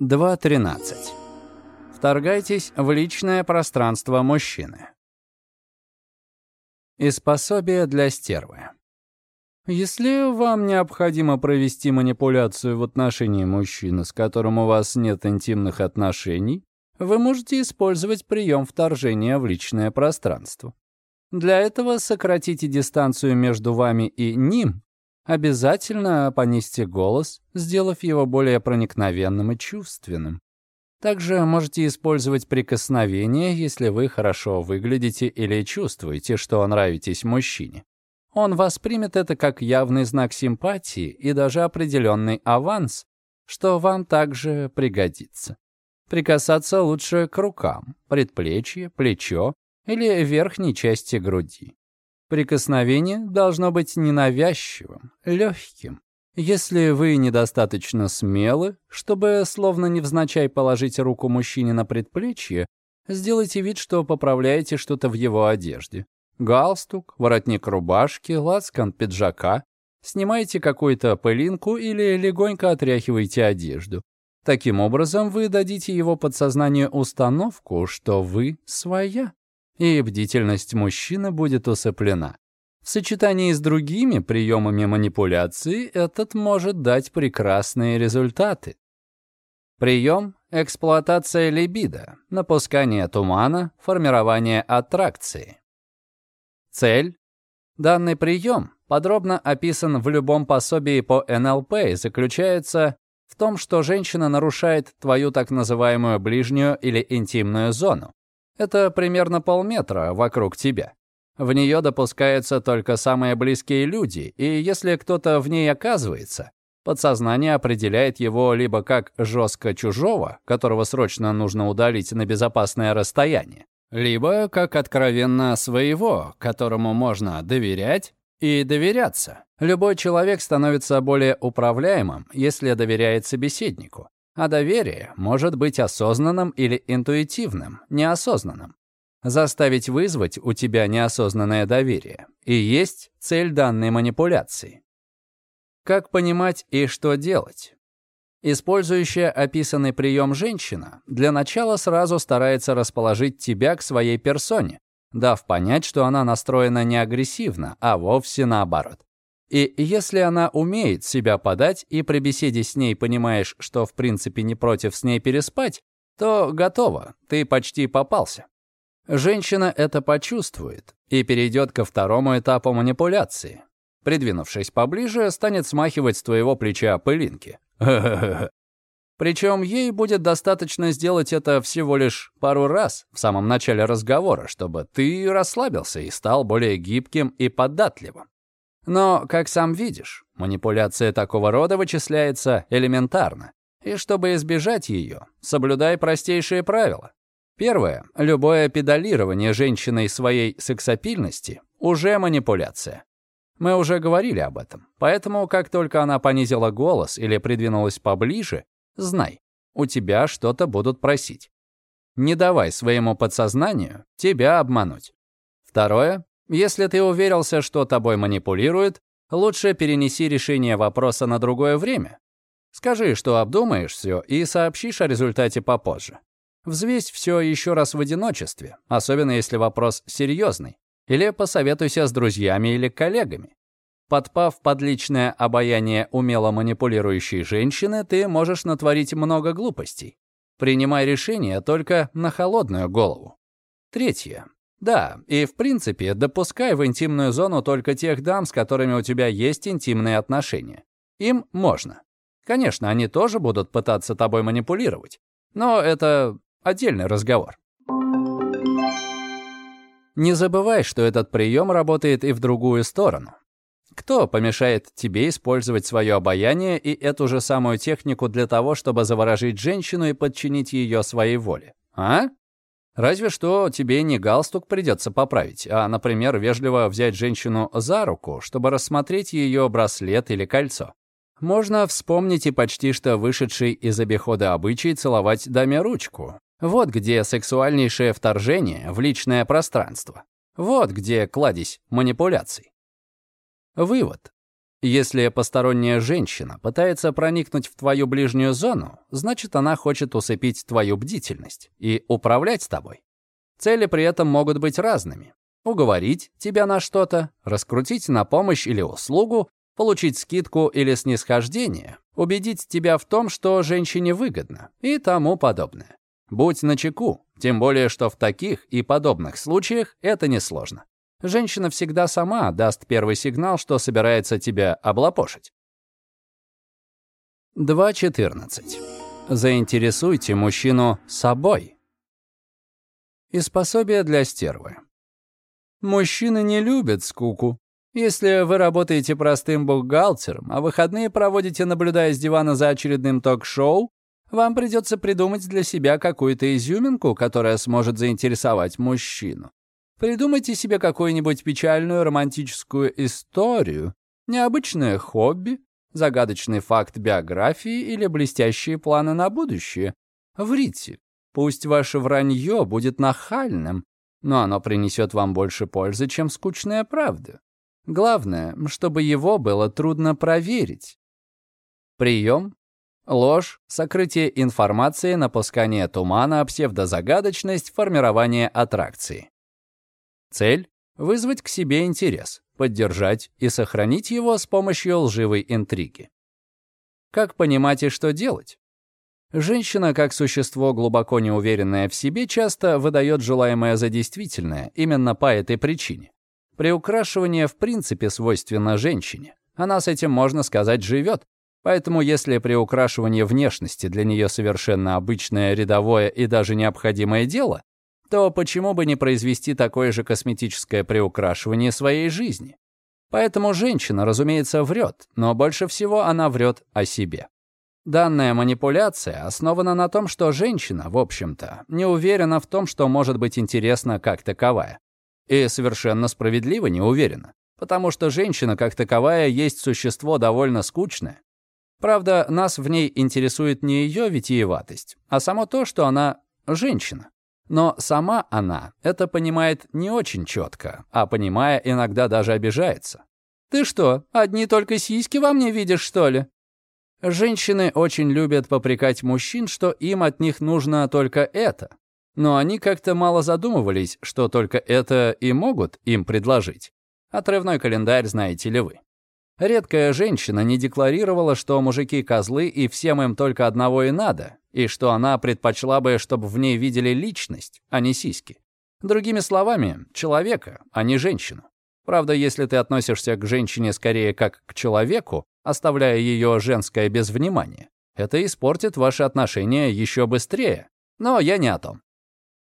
2.13. Вторгайтесь в личное пространство мужчины. Из пособия для стервы. Если вам необходимо провести манипуляцию в отношении мужчины, с которым у вас нет интимных отношений, вы можете использовать прием вторжения в личное пространство. Для этого сократите дистанцию между вами и ним Обязательно понизьте голос, сделав его более проникновенным и чувственным. Также можете использовать прикосновение, если вы хорошо выглядите или чувствуете, что нравитесь мужчине. Он воспримет это как явный знак симпатии и даже определенный аванс, что вам также пригодится. Прикасаться лучше к рукам, предплечье, плечо или верхней части груди. Прикосновение должно быть ненавязчивым, легким. Если вы недостаточно смелы, чтобы словно невзначай положить руку мужчине на предплечье, сделайте вид, что поправляете что-то в его одежде. Галстук, воротник рубашки, лацкан пиджака. Снимайте какую-то пылинку или легонько отряхивайте одежду. Таким образом, вы дадите его подсознанию установку, что вы своя и бдительность мужчины будет усыплена. В сочетании с другими приемами манипуляции этот может дать прекрасные результаты. Прием – эксплуатация либидо, напускание тумана, формирование аттракции. Цель – данный прием подробно описан в любом пособии по НЛП и заключается в том, что женщина нарушает твою так называемую ближнюю или интимную зону, это примерно полметра вокруг тебя. В нее допускаются только самые близкие люди, и если кто-то в ней оказывается, подсознание определяет его либо как жестко чужого, которого срочно нужно удалить на безопасное расстояние, либо как откровенно своего, которому можно доверять и доверяться. Любой человек становится более управляемым, если доверяет собеседнику. А доверие может быть осознанным или интуитивным, неосознанным. Заставить вызвать у тебя неосознанное доверие и есть цель данной манипуляции. Как понимать и что делать? Использующая описанный прием женщина для начала сразу старается расположить тебя к своей персоне, дав понять, что она настроена не агрессивно, а вовсе наоборот. И если она умеет себя подать, и при беседе с ней понимаешь, что в принципе не против с ней переспать, то готово, ты почти попался. Женщина это почувствует и перейдет ко второму этапу манипуляции. Придвинувшись поближе, станет смахивать с твоего плеча пылинки. Причем ей будет достаточно сделать это всего лишь пару раз в самом начале разговора, чтобы ты расслабился и стал более гибким и податливым. Но, как сам видишь, манипуляция такого рода вычисляется элементарно. И чтобы избежать ее, соблюдай простейшие правила. Первое. Любое педалирование женщиной своей сексапильности уже манипуляция. Мы уже говорили об этом. Поэтому, как только она понизила голос или придвинулась поближе, знай, у тебя что-то будут просить. Не давай своему подсознанию тебя обмануть. Второе. Если ты уверился, что тобой манипулируют, лучше перенеси решение вопроса на другое время. Скажи, что обдумаешь все и сообщишь о результате попозже. Взвесь все еще раз в одиночестве, особенно если вопрос серьезный, или посоветуйся с друзьями или коллегами. Подпав под личное обаяние умело манипулирующей женщины, ты можешь натворить много глупостей. Принимай решение только на холодную голову. Третье. Да, и в принципе, допускай в интимную зону только тех дам, с которыми у тебя есть интимные отношения. Им можно. Конечно, они тоже будут пытаться тобой манипулировать, но это отдельный разговор. Не забывай, что этот прием работает и в другую сторону. Кто помешает тебе использовать свое обаяние и эту же самую технику для того, чтобы заворожить женщину и подчинить ее своей воле? А? Разве что тебе не галстук придется поправить, а, например, вежливо взять женщину за руку, чтобы рассмотреть ее браслет или кольцо. Можно вспомнить и почти что вышедший из обихода обычай целовать даме ручку. Вот где сексуальнейшее вторжение в личное пространство. Вот где кладезь манипуляций. Вывод. Если посторонняя женщина пытается проникнуть в твою ближнюю зону, значит, она хочет усыпить твою бдительность и управлять тобой. Цели при этом могут быть разными. Уговорить тебя на что-то, раскрутить на помощь или услугу, получить скидку или снисхождение, убедить тебя в том, что женщине выгодно и тому подобное. Будь начеку, тем более, что в таких и подобных случаях это несложно. Женщина всегда сама даст первый сигнал, что собирается тебя облапошить. 2.14. Заинтересуйте мужчину собой. Из пособия для стервы. Мужчины не любят скуку. Если вы работаете простым бухгалтером, а выходные проводите, наблюдая с дивана за очередным ток-шоу, вам придется придумать для себя какую-то изюминку, которая сможет заинтересовать мужчину. Придумайте себе какую-нибудь печальную романтическую историю, необычное хобби, загадочный факт биографии или блестящие планы на будущее. Врите. Пусть ваше вранье будет нахальным, но оно принесет вам больше пользы, чем скучная правда. Главное, чтобы его было трудно проверить. Прием. Ложь, сокрытие информации, напускание тумана, псевдозагадочность, формирование аттракции. Цель — вызвать к себе интерес, поддержать и сохранить его с помощью лживой интриги. Как понимать и что делать? Женщина, как существо, глубоко неуверенное в себе, часто выдает желаемое за действительное именно по этой причине. Приукрашивание в принципе свойственно женщине. Она с этим, можно сказать, живет. Поэтому если приукрашивание внешности для нее совершенно обычное, рядовое и даже необходимое дело, то почему бы не произвести такое же косметическое приукрашивание своей жизни? Поэтому женщина, разумеется, врет, но больше всего она врет о себе. Данная манипуляция основана на том, что женщина, в общем-то, не уверена в том, что может быть интересна как таковая. И совершенно справедливо не уверена, потому что женщина как таковая есть существо довольно скучное. Правда, нас в ней интересует не ее витиеватость, а само то, что она женщина. Но сама она это понимает не очень четко, а понимая, иногда даже обижается. «Ты что, одни только сиськи во мне видишь, что ли?» Женщины очень любят попрекать мужчин, что им от них нужно только это. Но они как-то мало задумывались, что только это и могут им предложить. Отрывной календарь знаете ли вы. Редкая женщина не декларировала, что мужики козлы и всем им только одного и надо, и что она предпочла бы, чтобы в ней видели личность, а не сиськи. Другими словами, человека, а не женщину. Правда, если ты относишься к женщине скорее как к человеку, оставляя ее женское без внимания, это испортит ваши отношения еще быстрее. Но я не о том.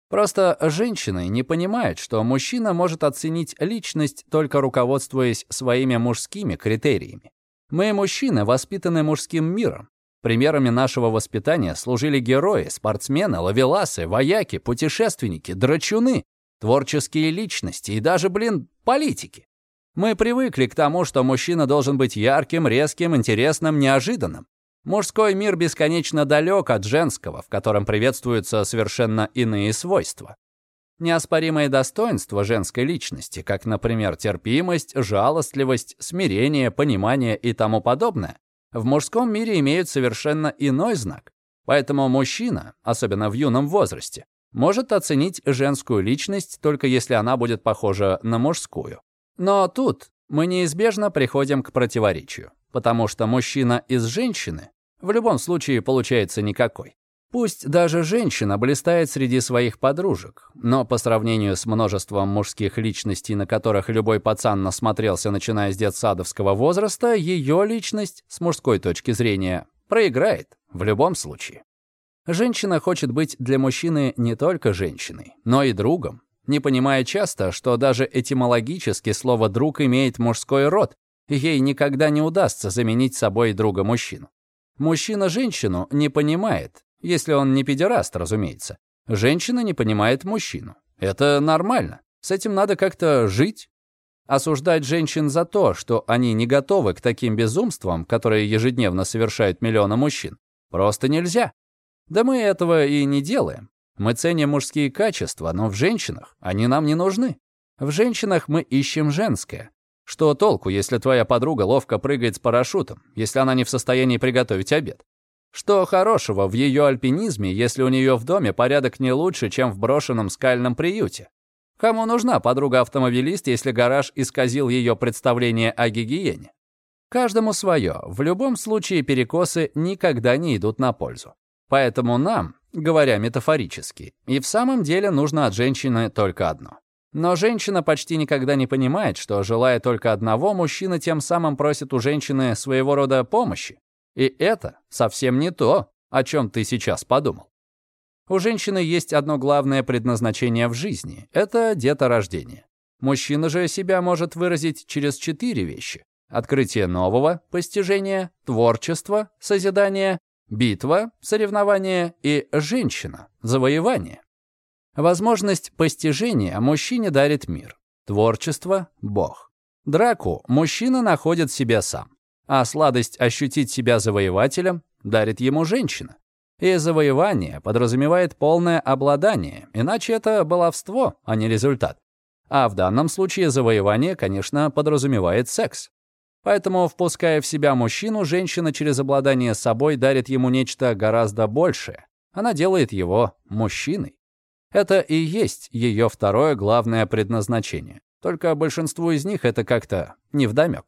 Просто женщины не понимают, что мужчина может оценить личность, только руководствуясь своими мужскими критериями. Мы, мужчины, воспитаны мужским миром. Примерами нашего воспитания служили герои, спортсмены, ловеласы, вояки, путешественники, драчуны, творческие личности и даже, блин, политики. Мы привыкли к тому, что мужчина должен быть ярким, резким, интересным, неожиданным. Мужской мир бесконечно далек от женского, в котором приветствуются совершенно иные свойства. Неоспоримые достоинства женской личности, как, например, терпимость, жалостливость, смирение, понимание и тому подобное, в мужском мире имеют совершенно иной знак. Поэтому мужчина, особенно в юном возрасте, может оценить женскую личность только если она будет похожа на мужскую. Но тут мы неизбежно приходим к противоречию, потому что мужчина из женщины в любом случае получается никакой. Пусть даже женщина блистает среди своих подружек, но по сравнению с множеством мужских личностей, на которых любой пацан насмотрелся, начиная с детсадовского возраста, ее личность, с мужской точки зрения, проиграет в любом случае. Женщина хочет быть для мужчины не только женщиной, но и другом, не понимая часто, что даже этимологически слово «друг» имеет мужской род, ей никогда не удастся заменить собой друга-мужчину. Мужчина женщину не понимает, если он не педераст, разумеется. Женщина не понимает мужчину. Это нормально. С этим надо как-то жить. Осуждать женщин за то, что они не готовы к таким безумствам, которые ежедневно совершают миллионы мужчин, просто нельзя. Да мы этого и не делаем. Мы ценим мужские качества, но в женщинах они нам не нужны. В женщинах мы ищем женское. Что толку, если твоя подруга ловко прыгает с парашютом, если она не в состоянии приготовить обед? Что хорошего в ее альпинизме, если у нее в доме порядок не лучше, чем в брошенном скальном приюте? Кому нужна подруга-автомобилист, если гараж исказил ее представление о гигиене? Каждому свое. В любом случае перекосы никогда не идут на пользу. Поэтому нам, говоря метафорически, и в самом деле нужно от женщины только одно. Но женщина почти никогда не понимает, что, желая только одного, мужчина тем самым просит у женщины своего рода помощи. И это совсем не то, о чем ты сейчас подумал. У женщины есть одно главное предназначение в жизни — это деторождение. Мужчина же себя может выразить через четыре вещи. Открытие нового, постижение, творчество, созидание, битва, соревнование и женщина, завоевание. Возможность постижения мужчине дарит мир. Творчество — Бог. Драку мужчина находит себе сам. А сладость ощутить себя завоевателем дарит ему женщина. И завоевание подразумевает полное обладание, иначе это баловство, а не результат. А в данном случае завоевание, конечно, подразумевает секс. Поэтому, впуская в себя мужчину, женщина через обладание собой дарит ему нечто гораздо большее. Она делает его мужчиной. Это и есть ее второе главное предназначение. Только большинству из них это как-то невдомек.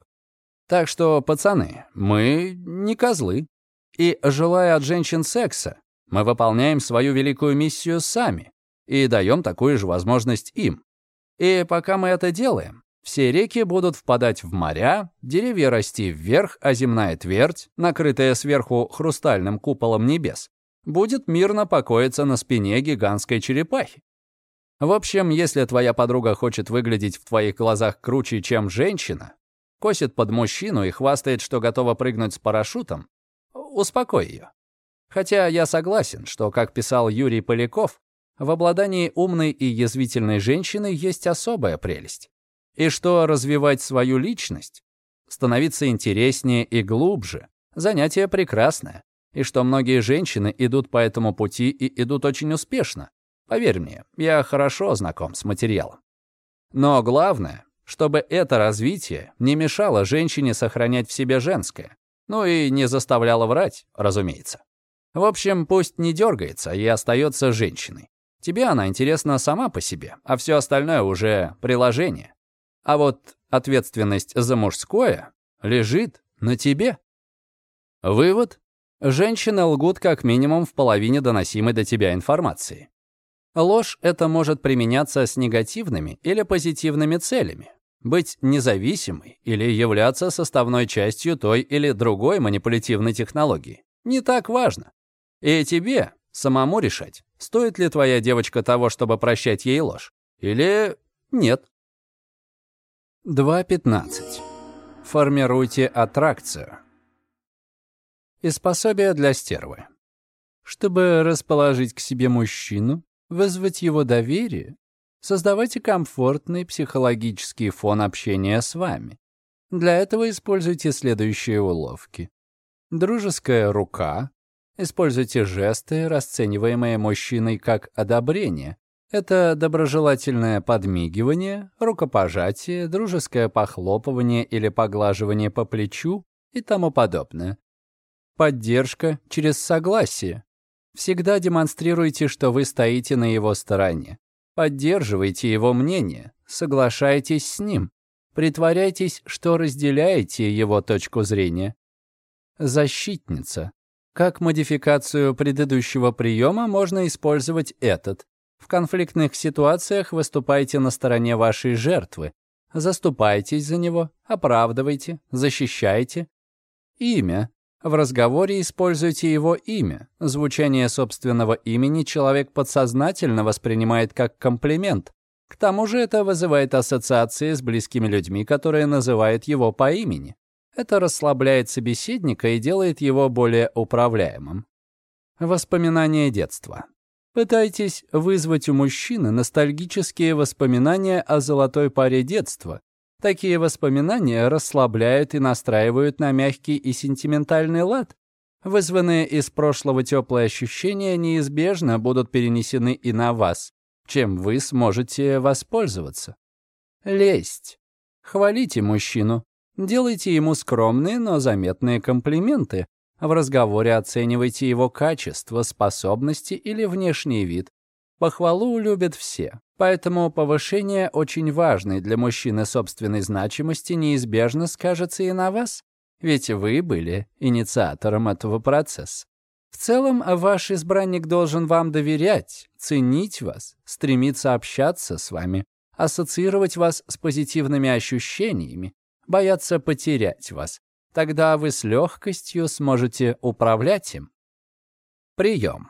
Так что, пацаны, мы не козлы. И, желая от женщин секса, мы выполняем свою великую миссию сами и даем такую же возможность им. И пока мы это делаем, все реки будут впадать в моря, деревья расти вверх, а земная твердь, накрытая сверху хрустальным куполом небес, будет мирно покоиться на спине гигантской черепахи. В общем, если твоя подруга хочет выглядеть в твоих глазах круче, чем женщина, косит под мужчину и хвастает, что готова прыгнуть с парашютом, успокой ее. Хотя я согласен, что, как писал Юрий Поляков, в обладании умной и язвительной женщины есть особая прелесть. И что развивать свою личность, становиться интереснее и глубже, занятие прекрасное. И что многие женщины идут по этому пути и идут очень успешно. Поверь мне, я хорошо знаком с материалом. Но главное, чтобы это развитие не мешало женщине сохранять в себе женское. Ну и не заставляла врать, разумеется. В общем, пусть не дергается и остается женщиной. Тебе она интересна сама по себе, а все остальное уже приложение. А вот ответственность за мужское лежит на тебе. Вывод. Женщины лгут как минимум в половине доносимой до тебя информации. Ложь это может применяться с негативными или позитивными целями быть независимой или являться составной частью той или другой манипулятивной технологии. Не так важно. И тебе самому решать, стоит ли твоя девочка того, чтобы прощать ей ложь, или нет. 2.15. Формируйте аттракцию. Из пособия для стервы. Чтобы расположить к себе мужчину, вызвать его доверие, Создавайте комфортный психологический фон общения с вами. Для этого используйте следующие уловки. Дружеская рука. Используйте жесты, расцениваемые мужчиной как одобрение. Это доброжелательное подмигивание, рукопожатие, дружеское похлопывание или поглаживание по плечу и тому подобное. Поддержка через согласие. Всегда демонстрируйте, что вы стоите на его стороне. Поддерживайте его мнение, соглашайтесь с ним, притворяйтесь, что разделяете его точку зрения. Защитница. Как модификацию предыдущего приема можно использовать этот. В конфликтных ситуациях выступайте на стороне вашей жертвы, заступайтесь за него, оправдывайте, защищайте. Имя. В разговоре используйте его имя. Звучание собственного имени человек подсознательно воспринимает как комплимент. К тому же это вызывает ассоциации с близкими людьми, которые называют его по имени. Это расслабляет собеседника и делает его более управляемым. Воспоминания детства. Пытайтесь вызвать у мужчины ностальгические воспоминания о золотой паре детства, Такие воспоминания расслабляют и настраивают на мягкий и сентиментальный лад. Вызванные из прошлого теплые ощущения неизбежно будут перенесены и на вас, чем вы сможете воспользоваться. Лесть. Хвалите мужчину. Делайте ему скромные, но заметные комплименты. В разговоре оценивайте его качество, способности или внешний вид. Похвалу любят все, поэтому повышение очень важной для мужчины собственной значимости неизбежно скажется и на вас, ведь вы были инициатором этого процесса. В целом, ваш избранник должен вам доверять, ценить вас, стремиться общаться с вами, ассоциировать вас с позитивными ощущениями, бояться потерять вас. Тогда вы с легкостью сможете управлять им. Прием.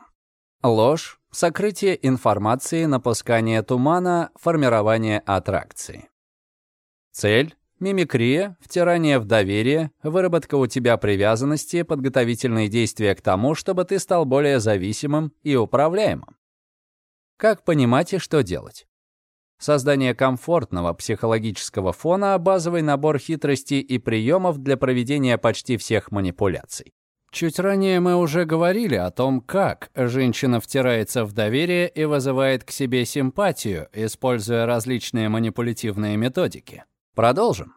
Ложь, сокрытие информации, напускание тумана, формирование аттракции. Цель — мимикрия, втирание в доверие, выработка у тебя привязанности, подготовительные действия к тому, чтобы ты стал более зависимым и управляемым. Как понимать и что делать? Создание комфортного психологического фона – базовый набор хитростей и приемов для проведения почти всех манипуляций. Чуть ранее мы уже говорили о том, как женщина втирается в доверие и вызывает к себе симпатию, используя различные манипулятивные методики. Продолжим.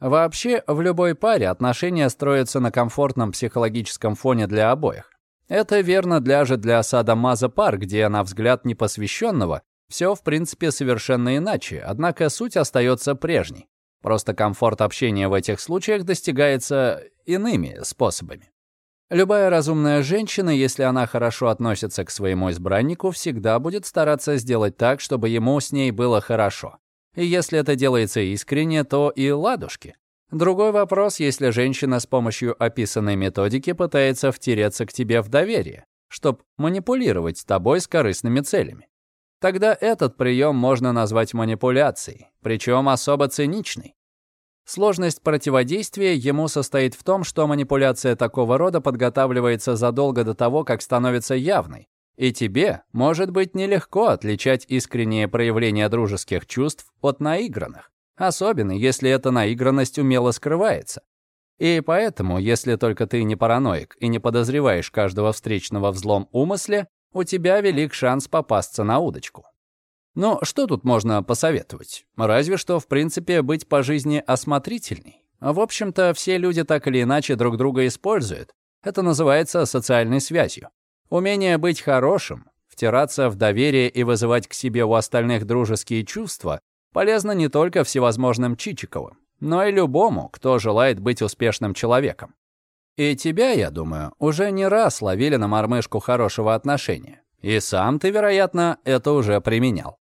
Вообще, в любой паре отношения строятся на комфортном психологическом фоне для обоих. Это верно для же для Сада Маза пар, где, на взгляд непосвященного, все, в принципе, совершенно иначе, однако суть остается прежней. Просто комфорт общения в этих случаях достигается иными способами. Любая разумная женщина, если она хорошо относится к своему избраннику, всегда будет стараться сделать так, чтобы ему с ней было хорошо. И если это делается искренне, то и ладушки. Другой вопрос, если женщина с помощью описанной методики пытается втереться к тебе в доверие, чтобы манипулировать тобой с корыстными целями. Тогда этот прием можно назвать манипуляцией, причем особо циничной. Сложность противодействия ему состоит в том, что манипуляция такого рода подготавливается задолго до того, как становится явной, и тебе может быть нелегко отличать искреннее проявление дружеских чувств от наигранных, особенно если эта наигранность умело скрывается. И поэтому, если только ты не параноик и не подозреваешь каждого встречного в злом умысле, у тебя велик шанс попасться на удочку. Но что тут можно посоветовать? Разве что, в принципе, быть по жизни осмотрительней. В общем-то, все люди так или иначе друг друга используют. Это называется социальной связью. Умение быть хорошим, втираться в доверие и вызывать к себе у остальных дружеские чувства полезно не только всевозможным Чичиковым, но и любому, кто желает быть успешным человеком. И тебя, я думаю, уже не раз ловили на мормышку хорошего отношения. И сам ты, вероятно, это уже применял.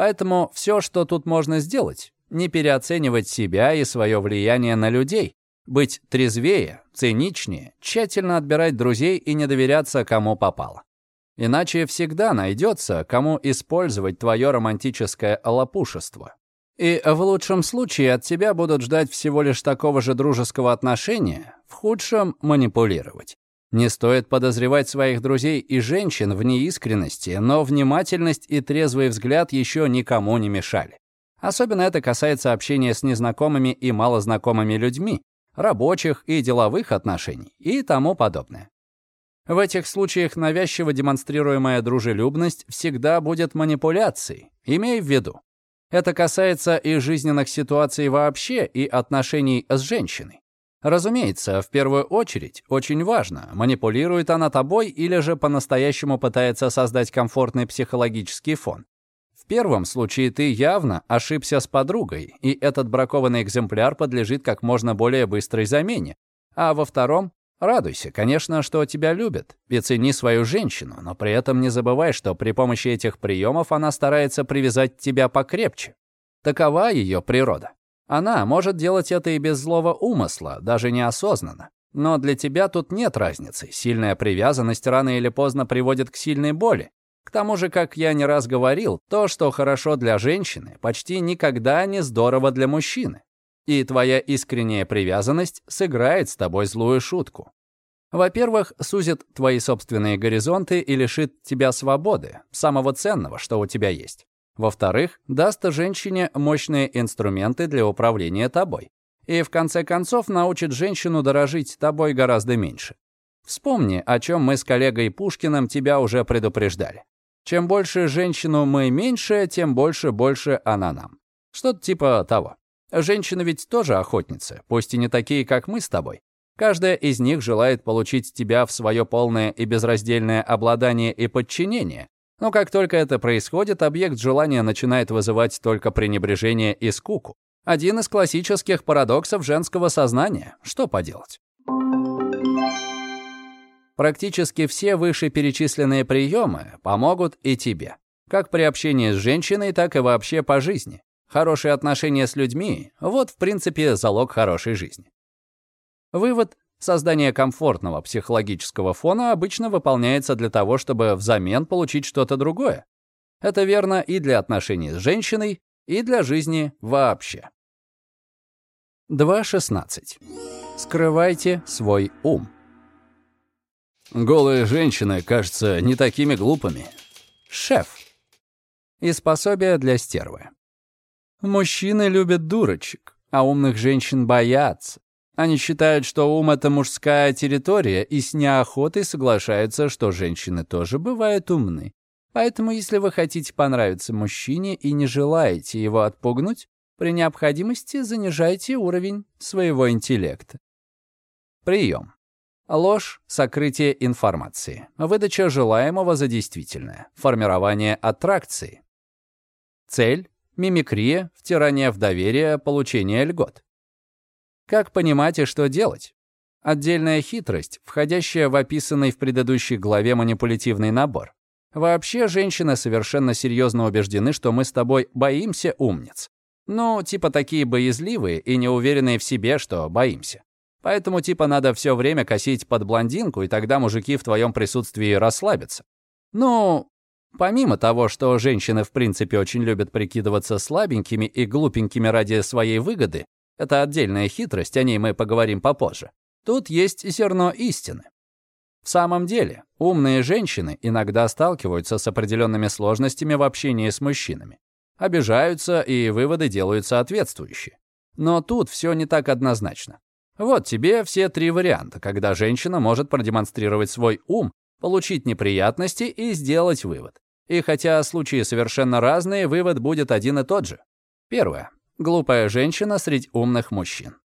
Поэтому все, что тут можно сделать, не переоценивать себя и свое влияние на людей, быть трезвее, циничнее, тщательно отбирать друзей и не доверяться кому попало. Иначе всегда найдется, кому использовать твое романтическое лопушество. И в лучшем случае от тебя будут ждать всего лишь такого же дружеского отношения, в худшем — манипулировать. Не стоит подозревать своих друзей и женщин в неискренности, но внимательность и трезвый взгляд еще никому не мешали. Особенно это касается общения с незнакомыми и малознакомыми людьми, рабочих и деловых отношений и тому подобное. В этих случаях навязчиво демонстрируемая дружелюбность всегда будет манипуляцией, имей в виду. Это касается и жизненных ситуаций вообще, и отношений с женщиной. Разумеется, в первую очередь, очень важно, манипулирует она тобой или же по-настоящему пытается создать комфортный психологический фон. В первом случае ты явно ошибся с подругой, и этот бракованный экземпляр подлежит как можно более быстрой замене. А во втором Радуйся, конечно, что тебя любят, и цени свою женщину, но при этом не забывай, что при помощи этих приемов она старается привязать тебя покрепче. Такова ее природа. Она может делать это и без злого умысла, даже неосознанно. Но для тебя тут нет разницы. Сильная привязанность рано или поздно приводит к сильной боли. К тому же, как я не раз говорил, то, что хорошо для женщины, почти никогда не здорово для мужчины и твоя искренняя привязанность сыграет с тобой злую шутку. Во-первых, сузит твои собственные горизонты и лишит тебя свободы, самого ценного, что у тебя есть. Во-вторых, даст женщине мощные инструменты для управления тобой. И в конце концов научит женщину дорожить тобой гораздо меньше. Вспомни, о чем мы с коллегой Пушкиным тебя уже предупреждали. Чем больше женщину мы меньше, тем больше больше она нам. Что-то типа того. Женщины ведь тоже охотницы, пусть и не такие, как мы с тобой. Каждая из них желает получить тебя в свое полное и безраздельное обладание и подчинение. Но как только это происходит, объект желания начинает вызывать только пренебрежение и скуку. Один из классических парадоксов женского сознания. Что поделать? Практически все вышеперечисленные приемы помогут и тебе. Как при общении с женщиной, так и вообще по жизни. Хорошие отношения с людьми – вот, в принципе, залог хорошей жизни. Вывод – создание комфортного психологического фона обычно выполняется для того, чтобы взамен получить что-то другое. Это верно и для отношений с женщиной, и для жизни вообще. 2.16. Скрывайте свой ум. Голые женщины кажутся не такими глупыми. Шеф. Из пособия для стервы. Мужчины любят дурочек, а умных женщин боятся. Они считают, что ум — это мужская территория, и с неохотой соглашаются, что женщины тоже бывают умны. Поэтому, если вы хотите понравиться мужчине и не желаете его отпугнуть, при необходимости занижайте уровень своего интеллекта. Прием. Ложь, сокрытие информации, выдача желаемого за действительное, формирование аттракции. Цель — мимикрия, втирание в доверие, получение льгот. Как понимать и что делать? Отдельная хитрость, входящая в описанный в предыдущей главе манипулятивный набор. Вообще, женщины совершенно серьезно убеждены, что мы с тобой боимся умниц. Ну, типа такие боязливые и неуверенные в себе, что боимся. Поэтому типа надо все время косить под блондинку, и тогда мужики в твоем присутствии расслабятся. Ну, помимо того, что женщины в принципе очень любят прикидываться слабенькими и глупенькими ради своей выгоды, это отдельная хитрость, о ней мы поговорим попозже. Тут есть зерно истины. В самом деле, умные женщины иногда сталкиваются с определенными сложностями в общении с мужчинами. Обижаются, и выводы делают соответствующие. Но тут все не так однозначно. Вот тебе все три варианта, когда женщина может продемонстрировать свой ум, получить неприятности и сделать вывод. И хотя случаи совершенно разные, вывод будет один и тот же. Первое. Глупая женщина среди умных мужчин.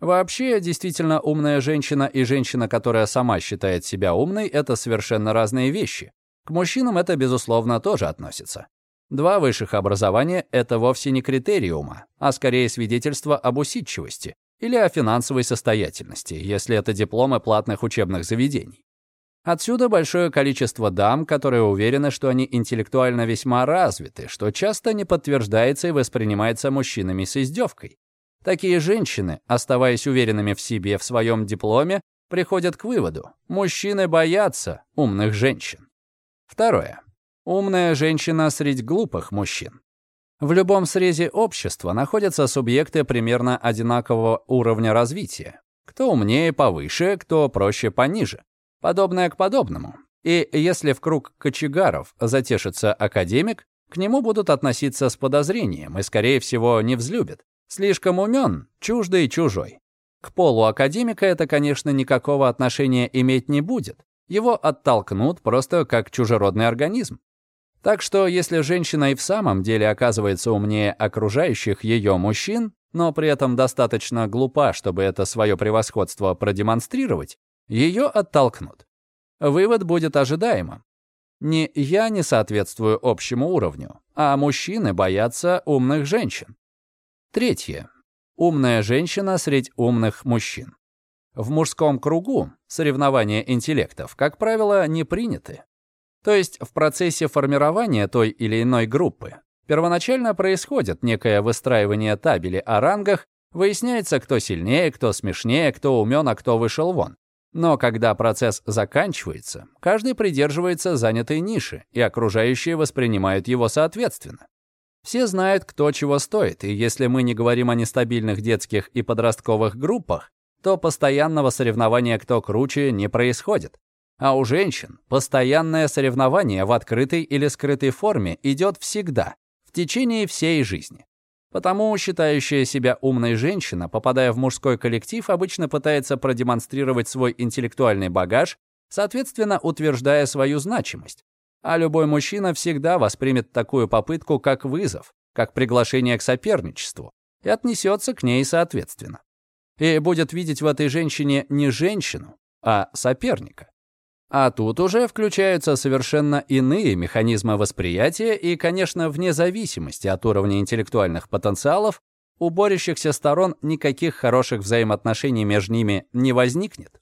Вообще, действительно умная женщина и женщина, которая сама считает себя умной, это совершенно разные вещи. К мужчинам это, безусловно, тоже относится. Два высших образования — это вовсе не критерий ума, а скорее свидетельство об усидчивости, или о финансовой состоятельности, если это дипломы платных учебных заведений. Отсюда большое количество дам, которые уверены, что они интеллектуально весьма развиты, что часто не подтверждается и воспринимается мужчинами с издевкой. Такие женщины, оставаясь уверенными в себе в своем дипломе, приходят к выводу – мужчины боятся умных женщин. Второе. Умная женщина среди глупых мужчин. В любом срезе общества находятся субъекты примерно одинакового уровня развития. Кто умнее повыше, кто проще пониже. Подобное к подобному. И если в круг кочегаров затешится академик, к нему будут относиться с подозрением и, скорее всего, не взлюбят. Слишком умен, чуждый чужой. К полу академика это, конечно, никакого отношения иметь не будет. Его оттолкнут просто как чужеродный организм. Так что если женщина и в самом деле оказывается умнее окружающих ее мужчин, но при этом достаточно глупа, чтобы это свое превосходство продемонстрировать, ее оттолкнут. Вывод будет ожидаемым. Не я не соответствую общему уровню, а мужчины боятся умных женщин. Третье. Умная женщина среди умных мужчин. В мужском кругу соревнования интеллектов, как правило, не приняты. То есть в процессе формирования той или иной группы первоначально происходит некое выстраивание табели о рангах, выясняется, кто сильнее, кто смешнее, кто умен, а кто вышел вон. Но когда процесс заканчивается, каждый придерживается занятой ниши, и окружающие воспринимают его соответственно. Все знают, кто чего стоит, и если мы не говорим о нестабильных детских и подростковых группах, то постоянного соревнования кто круче не происходит. А у женщин постоянное соревнование в открытой или скрытой форме идет всегда, в течение всей жизни. Потому считающая себя умной женщина, попадая в мужской коллектив, обычно пытается продемонстрировать свой интеллектуальный багаж, соответственно, утверждая свою значимость. А любой мужчина всегда воспримет такую попытку как вызов, как приглашение к соперничеству. и отнесется к ней соответственно. И будет видеть в этой женщине не женщину, а соперника. А тут уже включаются совершенно иные механизмы восприятия и, конечно, вне зависимости от уровня интеллектуальных потенциалов, у борющихся сторон никаких хороших взаимоотношений между ними не возникнет.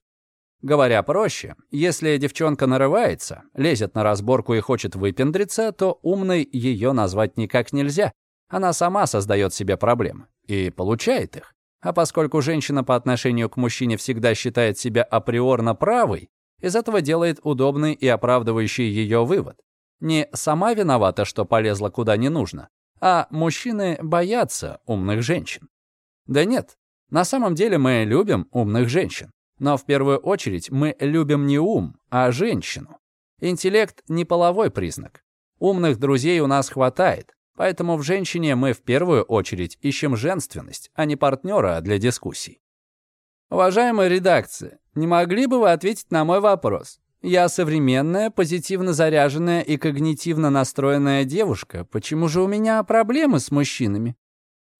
Говоря проще, если девчонка нарывается, лезет на разборку и хочет выпендриться, то умной ее назвать никак нельзя. Она сама создает себе проблемы и получает их. А поскольку женщина по отношению к мужчине всегда считает себя априорно правой, из этого делает удобный и оправдывающий ее вывод. Не сама виновата, что полезла куда не нужно, а мужчины боятся умных женщин. Да нет, на самом деле мы любим умных женщин. Но в первую очередь мы любим не ум, а женщину. Интеллект — не половой признак. Умных друзей у нас хватает, поэтому в женщине мы в первую очередь ищем женственность, а не партнера для дискуссий. Уважаемая редакция, не могли бы вы ответить на мой вопрос? Я современная, позитивно заряженная и когнитивно настроенная девушка. Почему же у меня проблемы с мужчинами?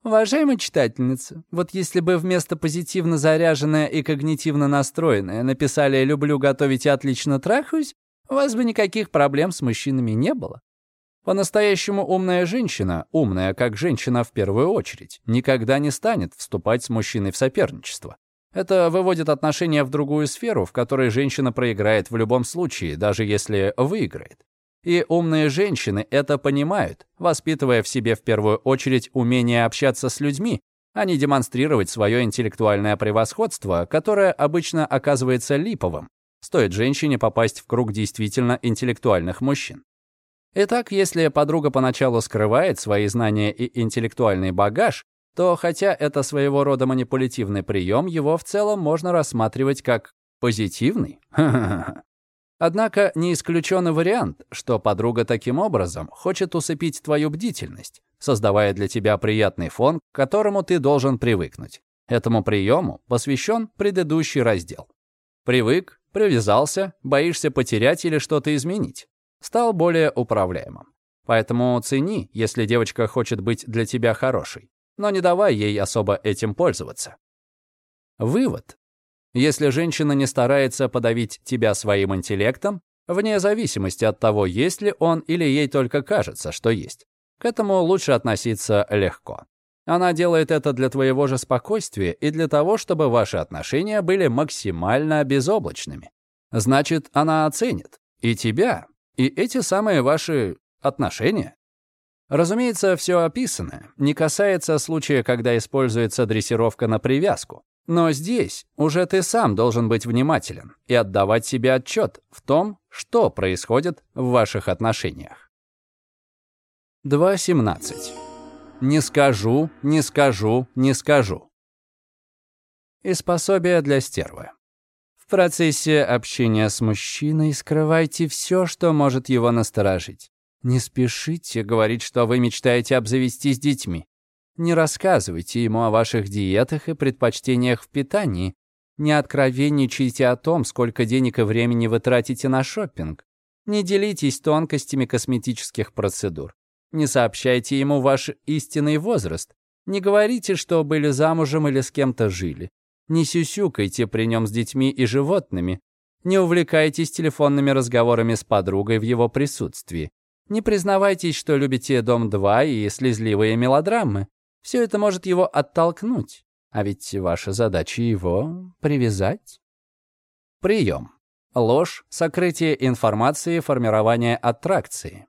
Уважаемая читательница, вот если бы вместо позитивно заряженная и когнитивно настроенная написали «люблю готовить и отлично трахаюсь», у вас бы никаких проблем с мужчинами не было. По-настоящему умная женщина, умная как женщина в первую очередь, никогда не станет вступать с мужчиной в соперничество. Это выводит отношения в другую сферу, в которой женщина проиграет в любом случае, даже если выиграет. И умные женщины это понимают, воспитывая в себе в первую очередь умение общаться с людьми, а не демонстрировать свое интеллектуальное превосходство, которое обычно оказывается липовым, стоит женщине попасть в круг действительно интеллектуальных мужчин. Итак, если подруга поначалу скрывает свои знания и интеллектуальный багаж, то хотя это своего рода манипулятивный прием, его в целом можно рассматривать как позитивный. Однако не исключен вариант, что подруга таким образом хочет усыпить твою бдительность, создавая для тебя приятный фон, к которому ты должен привыкнуть. Этому приему посвящен предыдущий раздел. Привык, привязался, боишься потерять или что-то изменить. Стал более управляемым. Поэтому цени, если девочка хочет быть для тебя хорошей, но не давай ей особо этим пользоваться. Вывод. Если женщина не старается подавить тебя своим интеллектом, вне зависимости от того, есть ли он или ей только кажется, что есть, к этому лучше относиться легко. Она делает это для твоего же спокойствия и для того, чтобы ваши отношения были максимально безоблачными. Значит, она оценит и тебя, и эти самые ваши отношения. Разумеется, все описанное не касается случая, когда используется дрессировка на привязку. Но здесь уже ты сам должен быть внимателен и отдавать себе отчет в том, что происходит в ваших отношениях. 2.17. Не скажу, не скажу, не скажу. Из пособия для стервы. В процессе общения с мужчиной скрывайте все, что может его насторожить. Не спешите говорить, что вы мечтаете обзавестись детьми. Не рассказывайте ему о ваших диетах и предпочтениях в питании. Не откровенничайте о том, сколько денег и времени вы тратите на шопинг. Не делитесь тонкостями косметических процедур. Не сообщайте ему ваш истинный возраст. Не говорите, что были замужем или с кем-то жили. Не сюсюкайте при нем с детьми и животными. Не увлекайтесь телефонными разговорами с подругой в его присутствии. Не признавайтесь, что любите «Дом-2» и слезливые мелодрамы. Все это может его оттолкнуть, а ведь ваша задача его привязать. Прием. Ложь, сокрытие информации, формирование аттракции.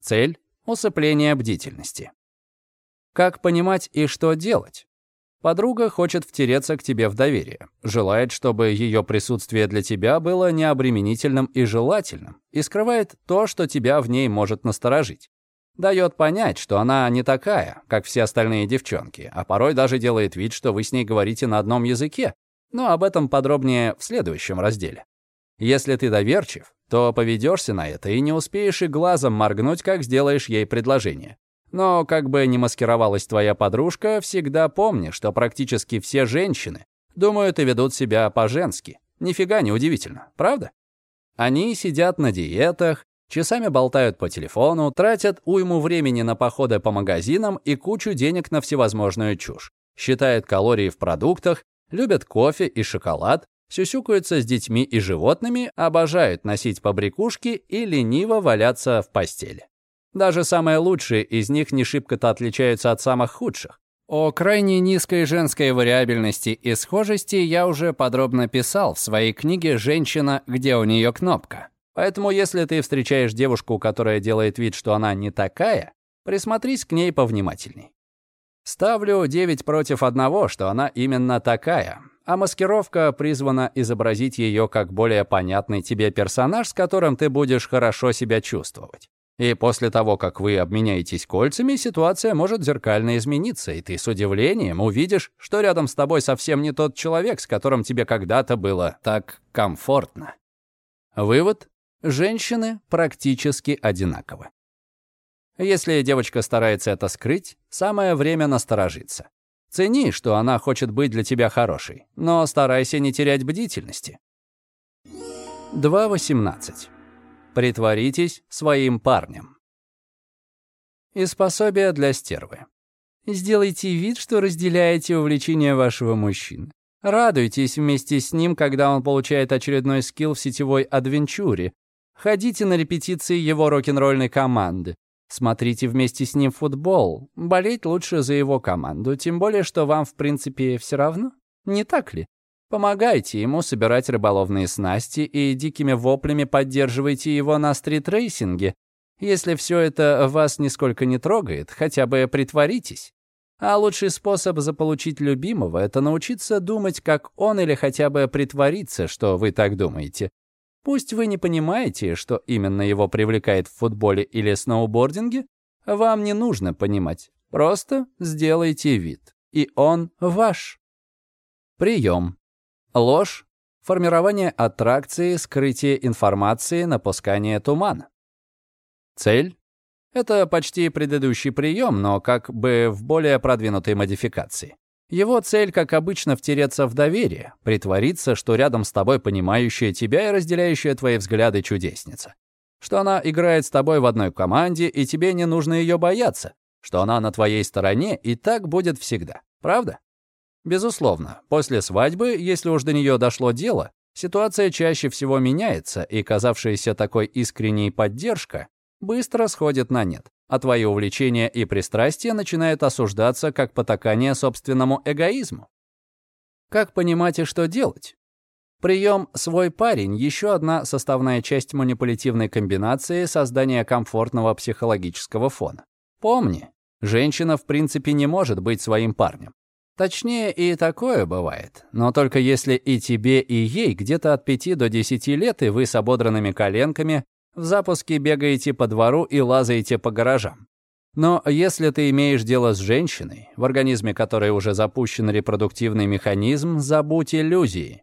Цель — усыпление бдительности. Как понимать и что делать? Подруга хочет втереться к тебе в доверие, желает, чтобы ее присутствие для тебя было необременительным и желательным, и скрывает то, что тебя в ней может насторожить. Дает понять, что она не такая, как все остальные девчонки, а порой даже делает вид, что вы с ней говорите на одном языке. Но об этом подробнее в следующем разделе. Если ты доверчив, то поведешься на это и не успеешь и глазом моргнуть, как сделаешь ей предложение. Но как бы ни маскировалась твоя подружка, всегда помни, что практически все женщины думают и ведут себя по-женски. Нифига не удивительно, правда? Они сидят на диетах, Часами болтают по телефону, тратят уйму времени на походы по магазинам и кучу денег на всевозможную чушь. Считают калории в продуктах, любят кофе и шоколад, сюсюкаются с детьми и животными, обожают носить побрякушки и лениво валяться в постели. Даже самые лучшие из них не шибко-то отличаются от самых худших. О крайне низкой женской вариабельности и схожести я уже подробно писал в своей книге «Женщина, где у нее кнопка». Поэтому если ты встречаешь девушку, которая делает вид, что она не такая, присмотрись к ней повнимательней. Ставлю 9 против одного, что она именно такая, а маскировка призвана изобразить ее как более понятный тебе персонаж, с которым ты будешь хорошо себя чувствовать. И после того, как вы обменяетесь кольцами, ситуация может зеркально измениться, и ты с удивлением увидишь, что рядом с тобой совсем не тот человек, с которым тебе когда-то было так комфортно. Вывод. Женщины практически одинаковы. Если девочка старается это скрыть, самое время насторожиться. Цени, что она хочет быть для тебя хорошей, но старайся не терять бдительности. 2.18. Притворитесь своим парнем. Из пособия для стервы. Сделайте вид, что разделяете увлечение вашего мужчины. Радуйтесь вместе с ним, когда он получает очередной скилл в сетевой адвенчуре. Ходите на репетиции его рок-н-ролльной команды. Смотрите вместе с ним футбол. Болеть лучше за его команду, тем более, что вам, в принципе, все равно. Не так ли? Помогайте ему собирать рыболовные снасти и дикими воплями поддерживайте его на стритрейсинге. Если все это вас нисколько не трогает, хотя бы притворитесь. А лучший способ заполучить любимого — это научиться думать, как он, или хотя бы притвориться, что вы так думаете. Пусть вы не понимаете, что именно его привлекает в футболе или сноубординге, вам не нужно понимать. Просто сделайте вид. И он ваш. Прием. Ложь, формирование аттракции, скрытие информации, напускание тумана. Цель — это почти предыдущий прием, но как бы в более продвинутой модификации. Его цель, как обычно, втереться в доверие, притвориться, что рядом с тобой понимающая тебя и разделяющая твои взгляды чудесница. Что она играет с тобой в одной команде, и тебе не нужно ее бояться. Что она на твоей стороне, и так будет всегда. Правда? Безусловно, после свадьбы, если уж до нее дошло дело, ситуация чаще всего меняется, и казавшаяся такой искренней поддержка быстро сходит на нет, а твои увлечения и пристрастия начинают осуждаться как потакание собственному эгоизму. Как понимать и что делать? Прием «свой парень» — еще одна составная часть манипулятивной комбинации создания комфортного психологического фона. Помни, женщина в принципе не может быть своим парнем. Точнее, и такое бывает. Но только если и тебе, и ей где-то от 5 до 10 лет, и вы с ободранными коленками в запуске бегаете по двору и лазаете по гаражам. Но если ты имеешь дело с женщиной, в организме которой уже запущен репродуктивный механизм, забудь иллюзии.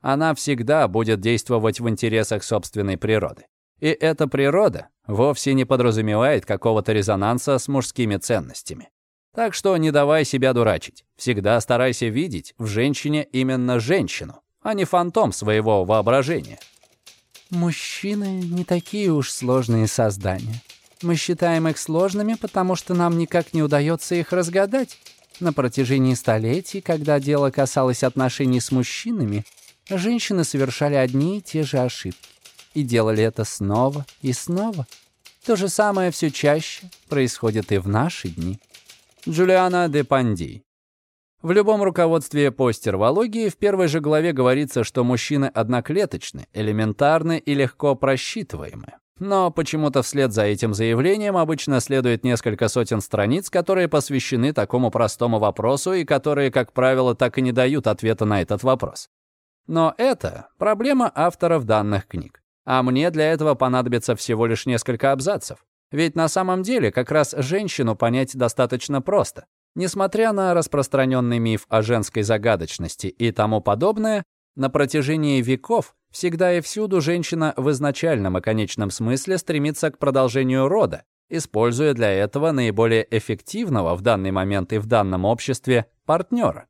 Она всегда будет действовать в интересах собственной природы. И эта природа вовсе не подразумевает какого-то резонанса с мужскими ценностями. Так что не давай себя дурачить. Всегда старайся видеть в женщине именно женщину, а не фантом своего воображения. Мужчины не такие уж сложные создания. Мы считаем их сложными, потому что нам никак не удается их разгадать. На протяжении столетий, когда дело касалось отношений с мужчинами, женщины совершали одни и те же ошибки. И делали это снова и снова. То же самое все чаще происходит и в наши дни. Джулиана де Панди. В любом руководстве по стервологии в первой же главе говорится, что мужчины одноклеточны, элементарны и легко просчитываемы. Но почему-то вслед за этим заявлением обычно следует несколько сотен страниц, которые посвящены такому простому вопросу и которые, как правило, так и не дают ответа на этот вопрос. Но это проблема авторов данных книг. А мне для этого понадобится всего лишь несколько абзацев. Ведь на самом деле как раз женщину понять достаточно просто. Несмотря на распространенный миф о женской загадочности и тому подобное, на протяжении веков всегда и всюду женщина в изначальном и конечном смысле стремится к продолжению рода, используя для этого наиболее эффективного в данный момент и в данном обществе партнера.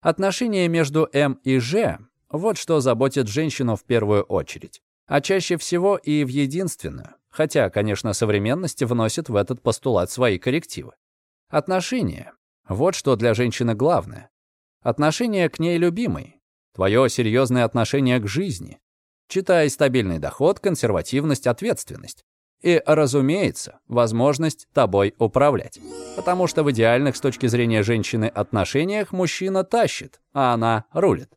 Отношения между М и Ж – вот что заботит женщину в первую очередь, а чаще всего и в единственную. Хотя, конечно, современность вносит в этот постулат свои коррективы. Отношения — вот что для женщины главное. Отношение к ней любимой, твое серьезное отношение к жизни, читай стабильный доход, консервативность, ответственность. И, разумеется, возможность тобой управлять. Потому что в идеальных с точки зрения женщины отношениях мужчина тащит, а она рулит.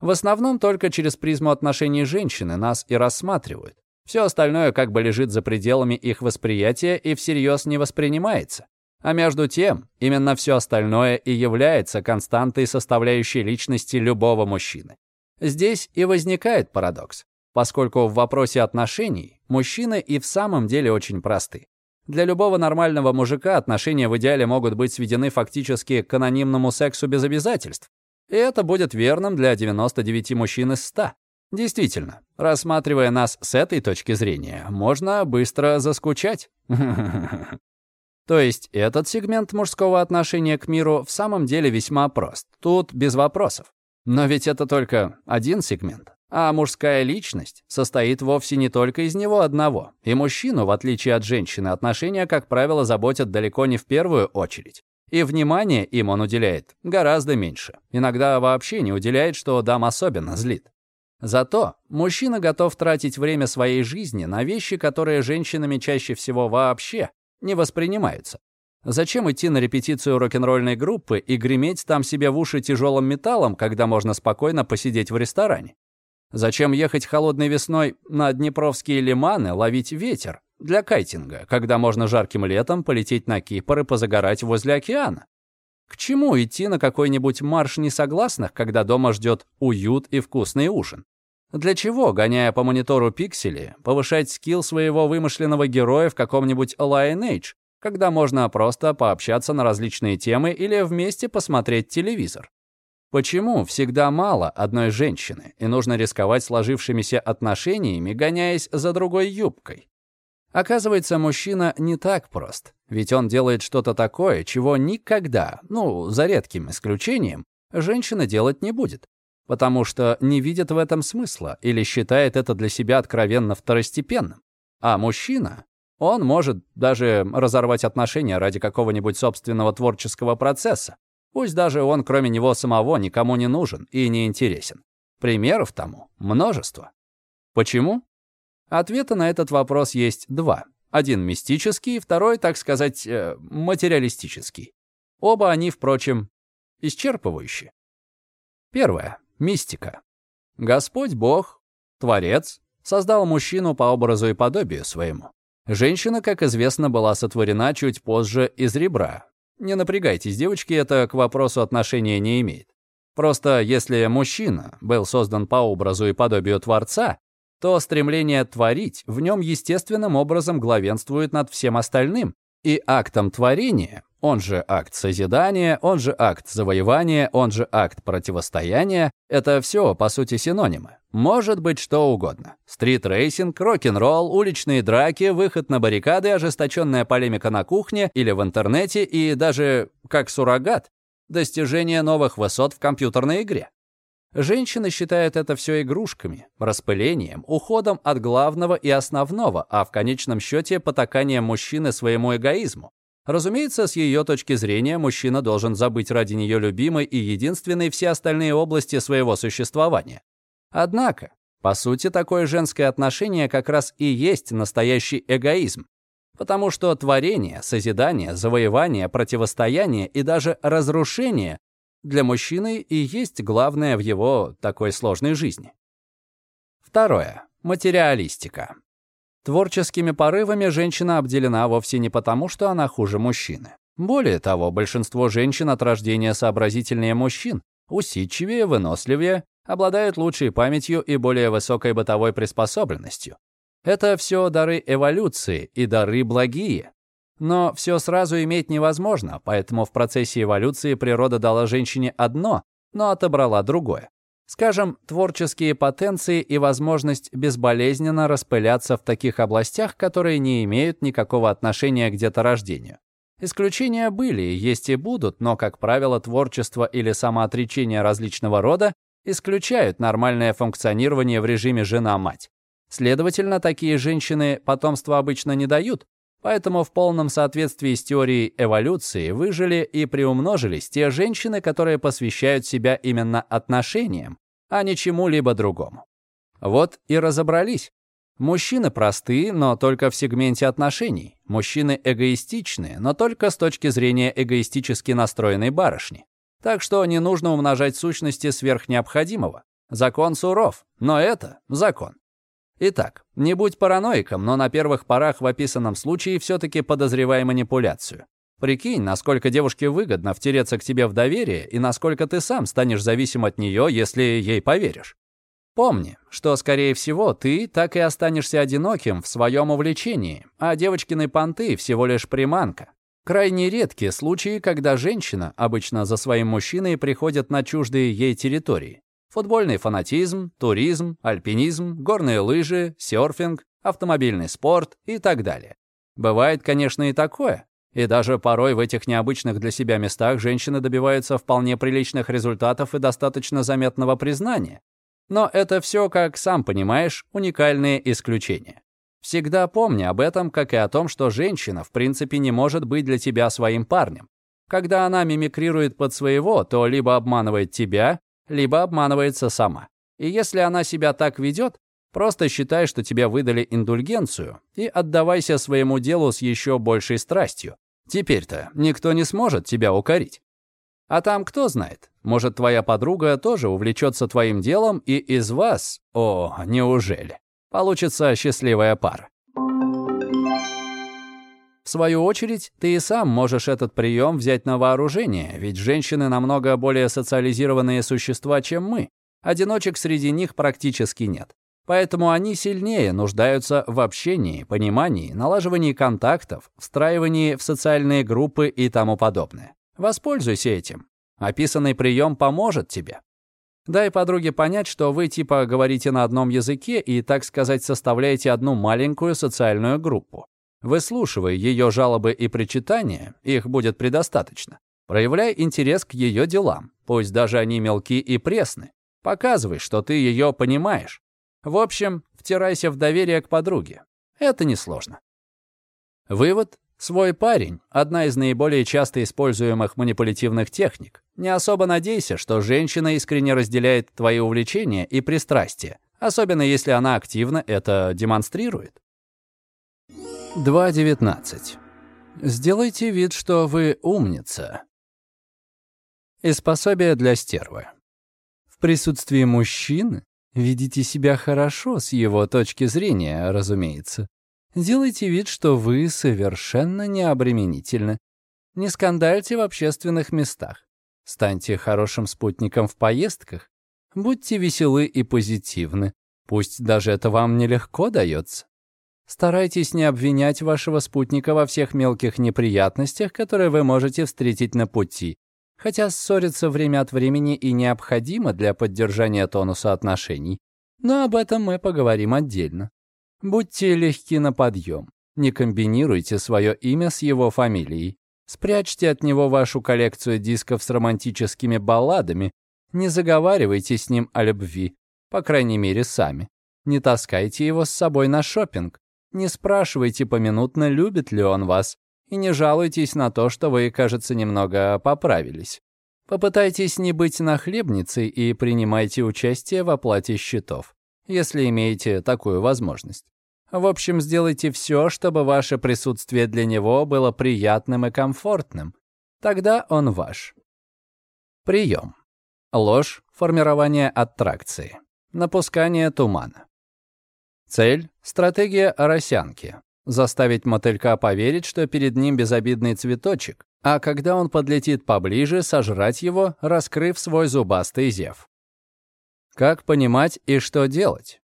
В основном только через призму отношений женщины нас и рассматривают. Все остальное как бы лежит за пределами их восприятия и всерьез не воспринимается. А между тем, именно все остальное и является константой, составляющей личности любого мужчины. Здесь и возникает парадокс, поскольку в вопросе отношений мужчины и в самом деле очень просты. Для любого нормального мужика отношения в идеале могут быть сведены фактически к анонимному сексу без обязательств. И это будет верным для 99 мужчин из 100. Действительно, рассматривая нас с этой точки зрения, можно быстро заскучать. То есть этот сегмент мужского отношения к миру в самом деле весьма прост. Тут без вопросов. Но ведь это только один сегмент. А мужская личность состоит вовсе не только из него одного. И мужчину, в отличие от женщины, отношения, как правило, заботят далеко не в первую очередь. И внимание им он уделяет гораздо меньше. Иногда вообще не уделяет, что дам особенно злит. Зато мужчина готов тратить время своей жизни на вещи, которые женщинами чаще всего вообще не воспринимаются. Зачем идти на репетицию рок-н-ролльной группы и греметь там себе в уши тяжелым металлом, когда можно спокойно посидеть в ресторане? Зачем ехать холодной весной на Днепровские лиманы, ловить ветер для кайтинга, когда можно жарким летом полететь на Кипр и позагорать возле океана? К чему идти на какой-нибудь марш несогласных, когда дома ждет уют и вкусный ужин? Для чего, гоняя по монитору пиксели, повышать скилл своего вымышленного героя в каком-нибудь Lineage, когда можно просто пообщаться на различные темы или вместе посмотреть телевизор? Почему всегда мало одной женщины, и нужно рисковать сложившимися отношениями, гоняясь за другой юбкой? Оказывается, мужчина не так прост, ведь он делает что-то такое, чего никогда, ну, за редким исключением, женщина делать не будет потому что не видит в этом смысла или считает это для себя откровенно второстепенным. А мужчина, он может даже разорвать отношения ради какого-нибудь собственного творческого процесса. Пусть даже он, кроме него самого, никому не нужен и не интересен. Примеров тому множество. Почему? Ответа на этот вопрос есть два. Один мистический, второй, так сказать, э, материалистический. Оба они, впрочем, исчерпывающие. Первое. Мистика. Господь Бог, Творец, создал мужчину по образу и подобию своему. Женщина, как известно, была сотворена чуть позже из ребра. Не напрягайтесь, девочки, это к вопросу отношения не имеет. Просто если мужчина был создан по образу и подобию Творца, то стремление творить в нем естественным образом главенствует над всем остальным, и актом творения он же акт созидания, он же акт завоевания, он же акт противостояния. Это все, по сути, синонимы. Может быть что угодно. Стрит-рейсинг, рок-н-ролл, уличные драки, выход на баррикады, ожесточенная полемика на кухне или в интернете и даже, как суррогат, достижение новых высот в компьютерной игре. Женщины считают это все игрушками, распылением, уходом от главного и основного, а в конечном счете потаканием мужчины своему эгоизму. Разумеется, с ее точки зрения, мужчина должен забыть ради нее любимой и единственной все остальные области своего существования. Однако, по сути, такое женское отношение как раз и есть настоящий эгоизм. Потому что творение, созидание, завоевание, противостояние и даже разрушение для мужчины и есть главное в его такой сложной жизни. Второе. Материалистика. Творческими порывами женщина обделена вовсе не потому, что она хуже мужчины. Более того, большинство женщин от рождения сообразительнее мужчин, усидчивее, выносливее, обладают лучшей памятью и более высокой бытовой приспособленностью. Это все дары эволюции и дары благие. Но все сразу иметь невозможно, поэтому в процессе эволюции природа дала женщине одно, но отобрала другое. Скажем, творческие потенции и возможность безболезненно распыляться в таких областях, которые не имеют никакого отношения к деторождению. Исключения были, есть и будут, но, как правило, творчество или самоотречение различного рода исключают нормальное функционирование в режиме жена-мать. Следовательно, такие женщины потомство обычно не дают, поэтому в полном соответствии с теорией эволюции выжили и приумножились те женщины, которые посвящают себя именно отношениям, а не чему-либо другому. Вот и разобрались. Мужчины простые, но только в сегменте отношений. Мужчины эгоистичные, но только с точки зрения эгоистически настроенной барышни. Так что не нужно умножать сущности сверх необходимого. Закон суров, но это закон. Итак, не будь параноиком, но на первых порах в описанном случае все-таки подозревай манипуляцию. Прикинь, насколько девушке выгодно втереться к тебе в доверие и насколько ты сам станешь зависим от нее, если ей поверишь. Помни, что, скорее всего, ты так и останешься одиноким в своем увлечении, а девочкины понты всего лишь приманка. Крайне редкие случаи, когда женщина, обычно за своим мужчиной, приходит на чуждые ей территории. Футбольный фанатизм, туризм, альпинизм, горные лыжи, серфинг, автомобильный спорт и так далее. Бывает, конечно, и такое. И даже порой в этих необычных для себя местах женщины добиваются вполне приличных результатов и достаточно заметного признания. Но это все, как сам понимаешь, уникальные исключения. Всегда помни об этом, как и о том, что женщина в принципе не может быть для тебя своим парнем. Когда она мимикрирует под своего, то либо обманывает тебя, либо обманывается сама. И если она себя так ведет, просто считай, что тебе выдали индульгенцию и отдавайся своему делу с еще большей страстью. Теперь-то никто не сможет тебя укорить. А там кто знает, может, твоя подруга тоже увлечется твоим делом, и из вас, о, неужели, получится счастливая пара. В свою очередь, ты и сам можешь этот прием взять на вооружение, ведь женщины намного более социализированные существа, чем мы. Одиночек среди них практически нет. Поэтому они сильнее нуждаются в общении, понимании, налаживании контактов, встраивании в социальные группы и тому подобное. Воспользуйся этим. Описанный прием поможет тебе. Дай подруге понять, что вы типа говорите на одном языке и, так сказать, составляете одну маленькую социальную группу. Выслушивай ее жалобы и причитания, их будет предостаточно. Проявляй интерес к ее делам, пусть даже они мелки и пресны. Показывай, что ты ее понимаешь. В общем, втирайся в доверие к подруге. Это несложно. Вывод Свой парень – одна из наиболее часто используемых манипулятивных техник. Не особо надейся, что женщина искренне разделяет твои увлечения и пристрастия, особенно если она активно это демонстрирует. 2.19. Сделайте вид, что вы умница. Из пособия для стервы. В присутствии мужчины ведите себя хорошо с его точки зрения, разумеется. Делайте вид, что вы совершенно необременительны. Не скандальте в общественных местах. Станьте хорошим спутником в поездках. Будьте веселы и позитивны. Пусть даже это вам нелегко дается. Старайтесь не обвинять вашего спутника во всех мелких неприятностях, которые вы можете встретить на пути. Хотя ссориться время от времени и необходимо для поддержания тонуса отношений. Но об этом мы поговорим отдельно. Будьте легки на подъем. Не комбинируйте свое имя с его фамилией. Спрячьте от него вашу коллекцию дисков с романтическими балладами. Не заговаривайте с ним о любви, по крайней мере, сами. Не таскайте его с собой на шопинг. Не спрашивайте поминутно, любит ли он вас. И не жалуйтесь на то, что вы, кажется, немного поправились. Попытайтесь не быть нахлебницей и принимайте участие в оплате счетов если имеете такую возможность. В общем, сделайте все, чтобы ваше присутствие для него было приятным и комфортным. Тогда он ваш. Прием. Ложь, формирование аттракции. Напускание тумана. Цель — стратегия оросянки. Заставить мотылька поверить, что перед ним безобидный цветочек, а когда он подлетит поближе, сожрать его, раскрыв свой зубастый зев. Как понимать и что делать?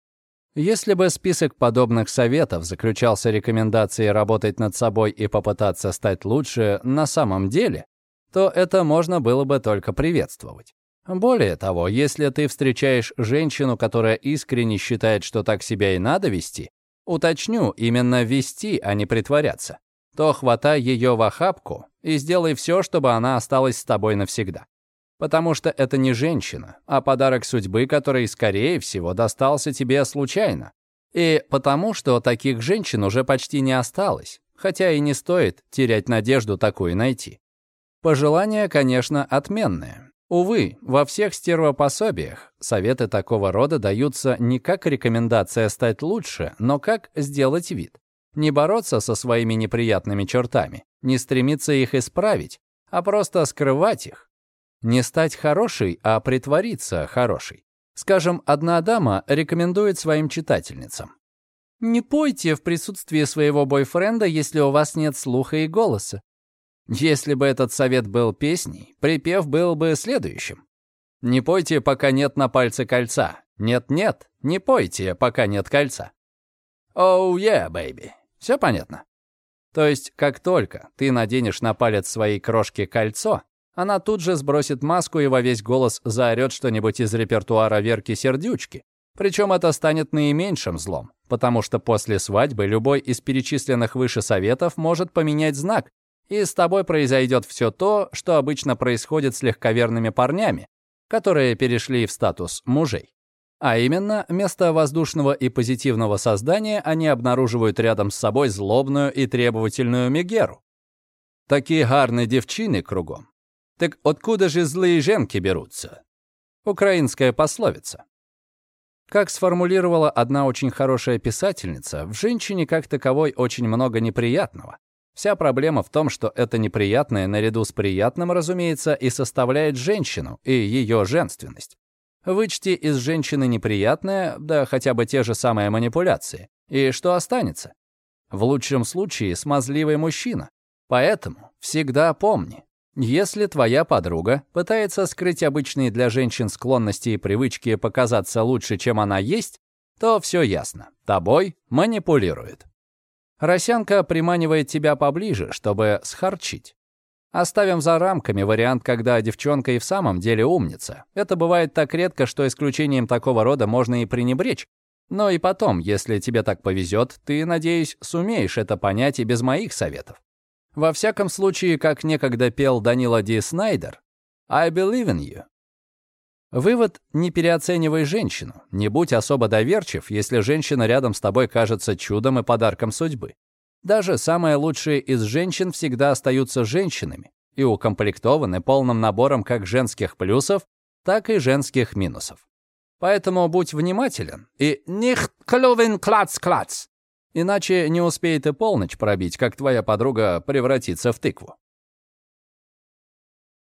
Если бы список подобных советов заключался рекомендацией работать над собой и попытаться стать лучше на самом деле, то это можно было бы только приветствовать. Более того, если ты встречаешь женщину, которая искренне считает, что так себя и надо вести, уточню, именно вести, а не притворяться, то хватай ее в охапку и сделай все, чтобы она осталась с тобой навсегда. Потому что это не женщина, а подарок судьбы, который, скорее всего, достался тебе случайно. И потому, что таких женщин уже почти не осталось, хотя и не стоит терять надежду такую найти. Пожелание, конечно, отменное. Увы, во всех стервопособиях советы такого рода даются не как рекомендация стать лучше, но как сделать вид. Не бороться со своими неприятными чертами, не стремиться их исправить, а просто скрывать их. Не стать хорошей, а притвориться хорошей. Скажем, одна дама рекомендует своим читательницам. Не пойте в присутствии своего бойфренда, если у вас нет слуха и голоса. Если бы этот совет был песней, припев был бы следующим. Не пойте, пока нет на пальце кольца. Нет-нет, не пойте, пока нет кольца. Оу, oh, yeah, baby. Все понятно? То есть, как только ты наденешь на палец своей крошки кольцо, она тут же сбросит маску и во весь голос заорет что-нибудь из репертуара Верки Сердючки. Причем это станет наименьшим злом, потому что после свадьбы любой из перечисленных выше советов может поменять знак, и с тобой произойдет все то, что обычно происходит с легковерными парнями, которые перешли в статус мужей. А именно, вместо воздушного и позитивного создания они обнаруживают рядом с собой злобную и требовательную Мегеру. Такие гарные девчины кругом. Так откуда же злые женки берутся? Украинская пословица. Как сформулировала одна очень хорошая писательница, в женщине как таковой очень много неприятного. Вся проблема в том, что это неприятное наряду с приятным, разумеется, и составляет женщину и ее женственность. Вычти из женщины неприятное, да хотя бы те же самые манипуляции. И что останется? В лучшем случае смазливый мужчина. Поэтому всегда помни, если твоя подруга пытается скрыть обычные для женщин склонности и привычки показаться лучше, чем она есть, то все ясно. Тобой манипулирует. Росянка приманивает тебя поближе, чтобы схарчить. Оставим за рамками вариант, когда девчонка и в самом деле умница. Это бывает так редко, что исключением такого рода можно и пренебречь. Но и потом, если тебе так повезет, ты, надеюсь, сумеешь это понять и без моих советов. Во всяком случае, как некогда пел Данила Ди Снайдер, «I believe in you». Вывод – не переоценивай женщину, не будь особо доверчив, если женщина рядом с тобой кажется чудом и подарком судьбы. Даже самые лучшие из женщин всегда остаются женщинами и укомплектованы полным набором как женских плюсов, так и женских минусов. Поэтому будь внимателен и «nicht клювен клац-клац», иначе не успеет и полночь пробить, как твоя подруга превратится в тыкву.